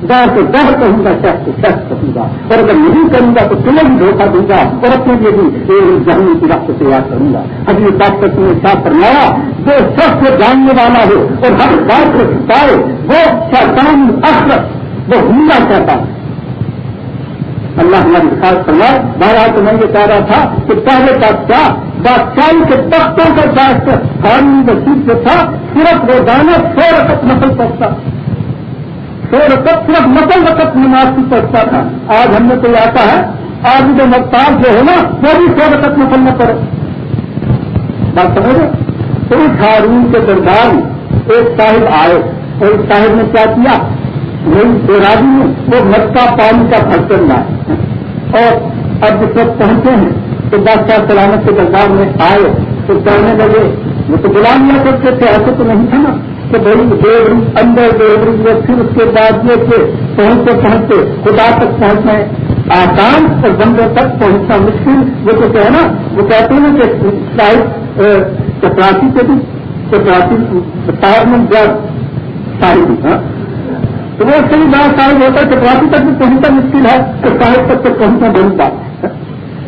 دہ کو دہ کہوں گا، شہر کو شہر کہوں گا۔ اور اگر نہیں کروں گا تو تمہیں بھی دھوکہ دوں گا اور اپنے لیے بھی جہنی کی رقص تیار کروں گا۔ اب یہ بات کر تمہیں کیا فرمایا، جو سب سے جاننے والا ہو اور ہر بات کو پائے، وہ شیطان اثر وہ ہملا چاہتا ہے اللہ ہماری خاص فرمائے، بارہ تو میں یہ کہہ رہا تھا کہ پہلے بادشاہ بادشاہی کے تختوں کا داشت ہارنی نصیب جو تھا صرف روزانہ سو رقط نسل پڑتا سو رقط صرف نسل رقط نماز کی پڑتا تھا آج ہم نے تو آتا ہے، آج جو مختار جو ہے نا، وہ بھی سو رقط نسل نہ پڑے بات سمجھے تو اس ہارون کے دربار میں ایک صاحب آئے۔ اور اس صاحب نے کیا کیا؟ میری میں وہ مٹکا پانی کا برتن لائے۔ اور اب جس وقت پہنچے ہیں، تو بادشاہ سلامت کے دربار میں آئے۔ تو کہنے لگے، وہ تو بلا لیا کرتے تھے ایسے تو نہیں تھا نا۔ کہ بڑی ڈیوری اندر ڈیوری یا پھر اس کے بعد یہ کہ پہنچتے پہنچتے خدا تک پہنچنا آسان اور بندے تک پہنچنا مشکل۔ وہ تو کہنا وہ کہتے ہیں کہ شاید چپراسی کے بھی چپراسی ریٹائرمنٹ جب ساری تو وہ صحیح بات صاحب ہوتا ہے چپراسی تک بھی پہنچنا مشکل ہے، تو صاحب تک تک پہنچنا بڑی بات ہے۔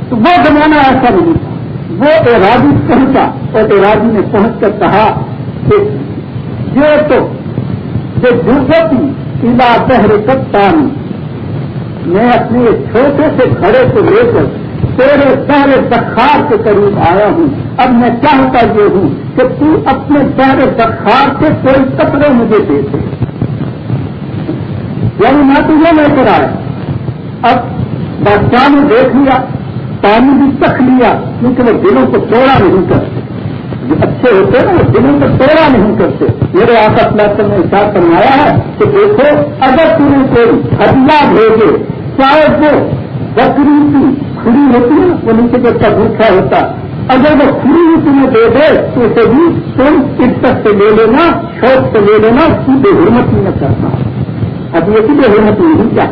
تو وہ زمانہ ایسا نہیں تھا۔ وہ ارادی پہنچا اور ارادی نے پہنچ کر کہا کہ تو جو بہر پانی میں اپنے چھوٹے سے گھڑے کو لے کر تیرے سہرے سخار کے قریب آیا ہوں۔ اب میں چاہتا یہ ہوں کہ تو اپنے سہرے سخار سے کوئی کپڑے مجھے دے دے۔ یعنی میں تجھے لے کر آیا اب بادشاہ نے دیکھ لیا، پانی بھی چکھ لیا کیونکہ وہ دلوں کو توڑا نہیں کرتے جو اچھے ہوتے ہیں وہ دلوں کو توڑا نہیں کرتے۔ میرے آپس میں نے احساس فرمایا ہے کہ دیکھو، اگر تمہیں کوئی ہدیہ بھیجے، چاہے وہ بکری کی کھڑی ہوتی ہے وہ نیچے جو کا بھوکھا ہوتا، اگر وہ کھڑی بھی تمہیں دے دے، تو اسے بھی تم عزت سے لے لینا، شوق سے لے لینا اس کی بے حرمتی نہ کرنا۔ اب یہ بے حرمتی نہیں کیا۔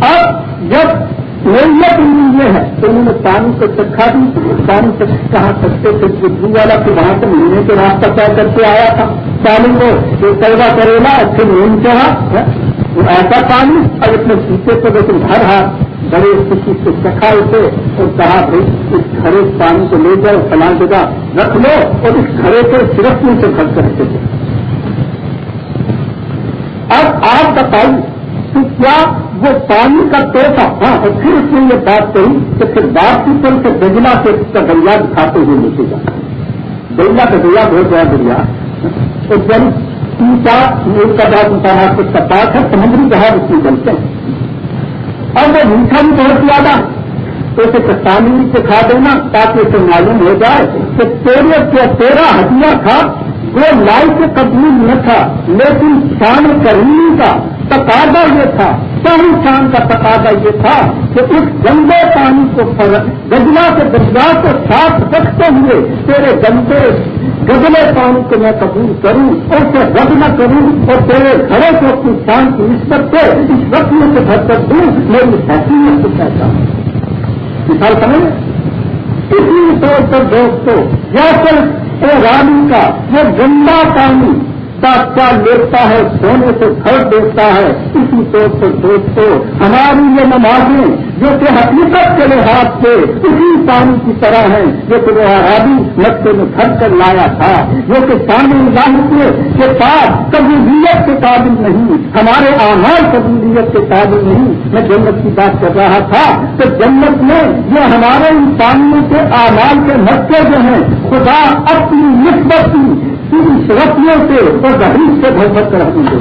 اب جب نوعیت ان یہ ہے تو انہوں نے پانی کو چکھا دی، پانی سے کہاں سکتے تھے؟ بجلی والا کہ وہاں سے مہینے کے راستہ طے کر کے آیا تھا۔ پانی کو جو پیدا کرے گا اچھے نیم چڑھا ایسا پانی، اور اتنے سیٹے کو لیکن گھر ہاتھ، بڑے کسی سے چکھا اسے اور کہا، بھائی، اس گھرے پانی کو لے جاؤ، فلاں جگہ رکھ لو، اور اس گھرے کو صرف ان سے خرچ کرتے تھے اب آپ بتائیے کہ کیا وہ پانی کا توتا ہاں اور پھر اس نے یہ بات کہی کہ پھر بات کی طرف سے دجلا سے اس کا دریا دکھاتے ہوئے لکھے گا۔ دریا کا دریا بہت بڑا دریا تو جب تین ایک کا بات مطالعہ کچھ کا بات ہے، سمندری جہاز اس میں چلتے ہیں۔ اور وہ میٹھا بھی بہت زیادہ تو اسے کسانی سکھا دینا تاکہ اسے معلوم ہو جائے کہ تیرے کیا تیرا ہتھیار تھا، وہ لائی سے قبول نہ تھا، لیکن شان کرنی کا تقاضا یہ تھا، پہلی شان کا تقاضا یہ تھا کہ اس گندے پانی کو گجلا کے دریا کو صاف رکھتے ہوئے تیرے گندے گزلے پانی کو میں قبول کروں اور اسے رد نہ کروں اور تیرے گھروں کو اپنی شان کی نسبت سے اس وقت میں سے گھر کر دوں، میری حیثیت کو کہتا ہوں مثال سمجھ اسی طور پر دوستوں یا پھر رانی کا، یہ گندا پانی کیا لیتا ہے، سونے سے گھر دیتا ہے۔ اسی طور پر دوستوں ہماری یہ نمازیں جو کہ حقیقت کے لحاظ سے اسی پانی کی طرح ہیں، جو کہ وہ آرادی مکے میں گھر کر لایا تھا، جو کہ پانی کے پاس قبولیت کے قابل نہیں، ہمارے آمار قبولیت کے قابل نہیں۔ میں جنت کی بات کر رہا تھا تو جنت میں یہ ہمارے ان پانیوں کے آمال کے مکے جو ہیں، خدا اپنی نسبت کی رسیوں سے اور غریب سے بھر بھر کر رکھیں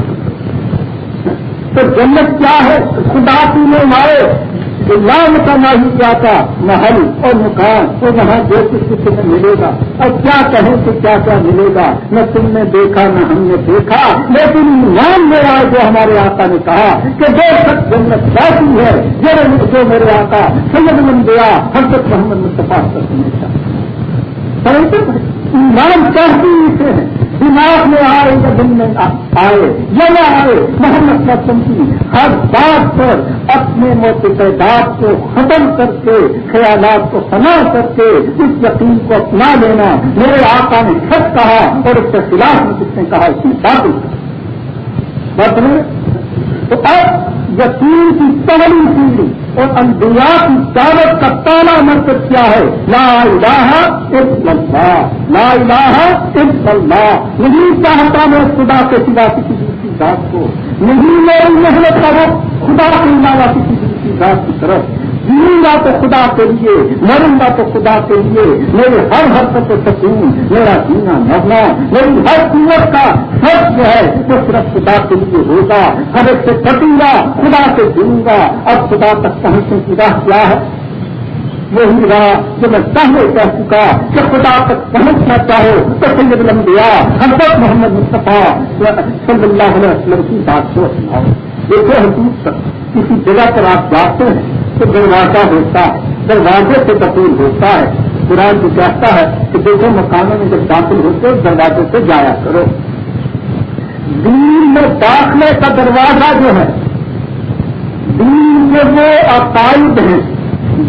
تو جنت کیا ہے؟ خدا کی میں مارے لام کا نہ ہی جاتا، محل اور مکان، تو وہاں جو کچھ کسی میں ملے گا۔ اور کیا کہیں کہ کیا کیا ملے گا؟ نہ تم نے دیکھا، نہ ہم نے دیکھا۔ لیکن نام میرا جو ہمارے آقا نے کہا کہ جو سب جنت جاتی ہے، جو میرے آقا سید من دیا حضرت محمد مصطفیٰ کرتے ہیں ایمان چاہتی سے دماغ میں آئے یا دن میں۔ آئے۔ یا نہ آئے۔ محمد وسلم کی ہر بات پر اپنے تعداد کو ختم کر کے، خیالات کو سنا کر کے اس یقین کو اپنا لینا۔ میرے آقا نے سچ کہا اور اس کے خلاف میں کس نے کہا؟ اسی بات بات تو اب یقین کی پہلی پیڑھی اور انبیاء کی دعوت کا تالا مرکز کیا ہے؟ لا الہ الا اللہ، لا الہ الا اللہ۔ نہیں چاہتا میں خدا کے سوا کسی کی ذات کو، نہیں میری محنت کرو خدا کے علاوہ کسی کی ذات کی طرف۔ جیوں گا تو خدا کے لیے مروں گا تو خدا کے لیے، میرے ہر حرکت کو سکون، میرا جینا مرنا، میری ہر قوت کا سب جو ہے، وہ صرف خدا کے لیے ہوگا، ہر ایک سے کٹوں گا، خدا سے جیوں گا۔ اب خدا تک پہنچنے کی راہ کیا ہے؟ وہی رہا جو میں پہلے کہہ چکا کہ خدا تک پہنچنا چاہو تو سید لمبیا حضرت محمد مصطفیٰ صلی اللہ علیہ وسلم کی بات کو سناؤ۔ دیکھو حدود تک کسی جگہ پر آپ جاتے ہیں۔ تو دروازہ ہوتا ہے۔ دروازے سے تقول ہوتا ہے۔ قرآن کو کہتا ہے کہ دیکھو مکانوں میں جب داخل ہوتے دروازے سے جایا کرو۔ دین میں داخلے کا دروازہ جو ہے، دین کے وہ عقائد ہیں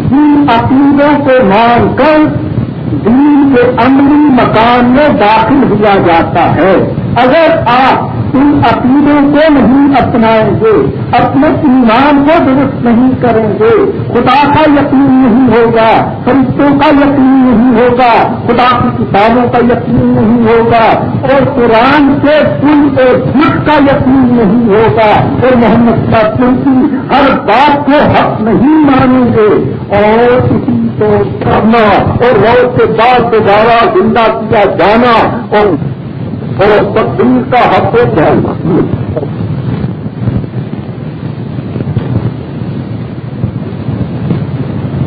جن عقیدوں کو مان کر دین کے عملی مکان میں داخل ہوا جاتا ہے۔ اگر آپ ان عقیدوں کو نہیں اپنائیں گے، اپنے ایمان کو درست نہیں کریں گے۔ خدا کا یقین نہیں ہوگا، فرشتوں کا یقین نہیں ہوگا، خدا کی کتابوں کا یقین نہیں ہوگا، اور قرآن کے پل اور جھٹ کا یقین نہیں ہوگا۔ اور محمد صاحب کی ہر بات کو حق نہیں مانیں گے۔ اور اسی کو کرنا اور روز کے بعد دوبارہ زندہ کیا جانا اور اور تقدیر کا حق ہے